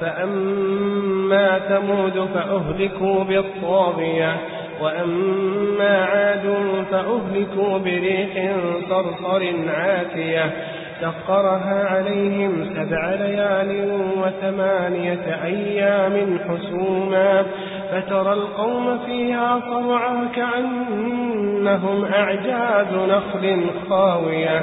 فأما ثمود فأهلكوا بالطاغية وأما عاد فأهلكوا بريح صرصر عاتية. سخرها عليهم سبع ليال وثمانية أيام حسوما. فترى القوم فيها صرعا كأنهم أعجاز نخل خاوية.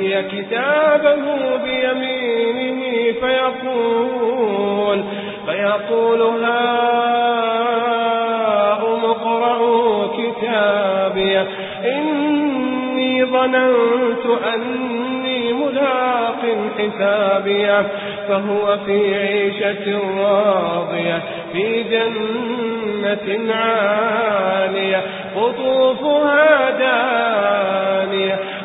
من أوتي كتابه بيمينه فيقول فيقول هاؤم اقرءوا كتابي. إني ظننت أني ملاق حسابيه فهو في عيشة راضية في جنة عالية قطوفها دانية.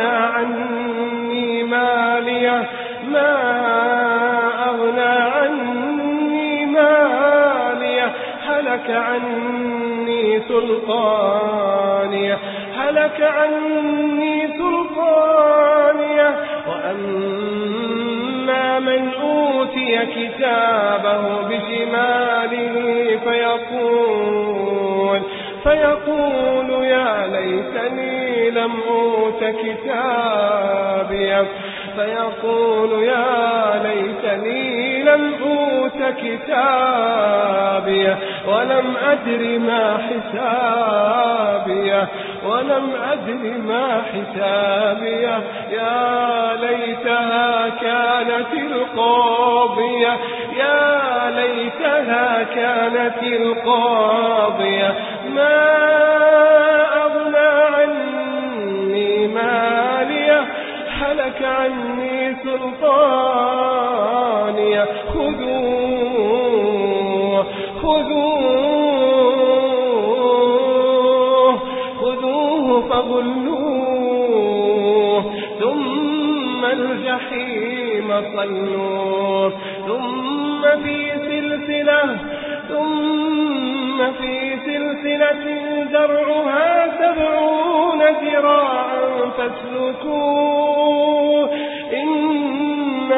أغنى عني مالية. ما أغنى عني مالية. هلك عني سلطانية. هلك عني سلطانية. وأما من أوتي كتابه بشماله فيقول فيقول يا ليتني لم أوت كتابيه فيقول يا ليتني لم أوت كتابيه ولم أدر ما حسابيه ولم أدر ما حسابيه يا ليتها كانت القاضية يا ليتها كانت القاضية ما عني سلطانية خذوه خذوه خذوه فغلوه. الجحيم صلوه. ثم في سلسلة ثم في سلسلة زرعها سبعون ذراعا فاسلكوه.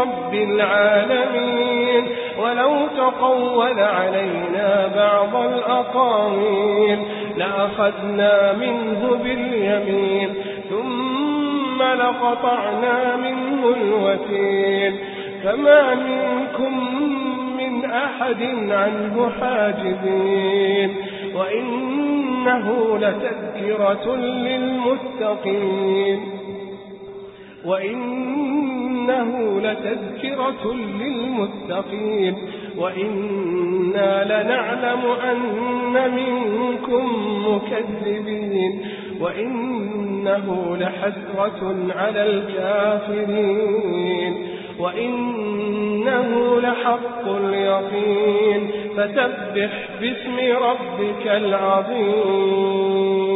رب العالمين ولو تقول علينا بعض الأقاويل لأخذنا منه باليمين ثم لقطعنا منه الوتين فما منكم من أحد عنه حاجبين وإنه لتذكرة للمتقين وإنه لتذكرة للمتقين وإنا لنعلم أن منكم مكذبين وإنه لحسرة على الكافرين وإنه لحق اليقين فسبح باسم ربك العظيم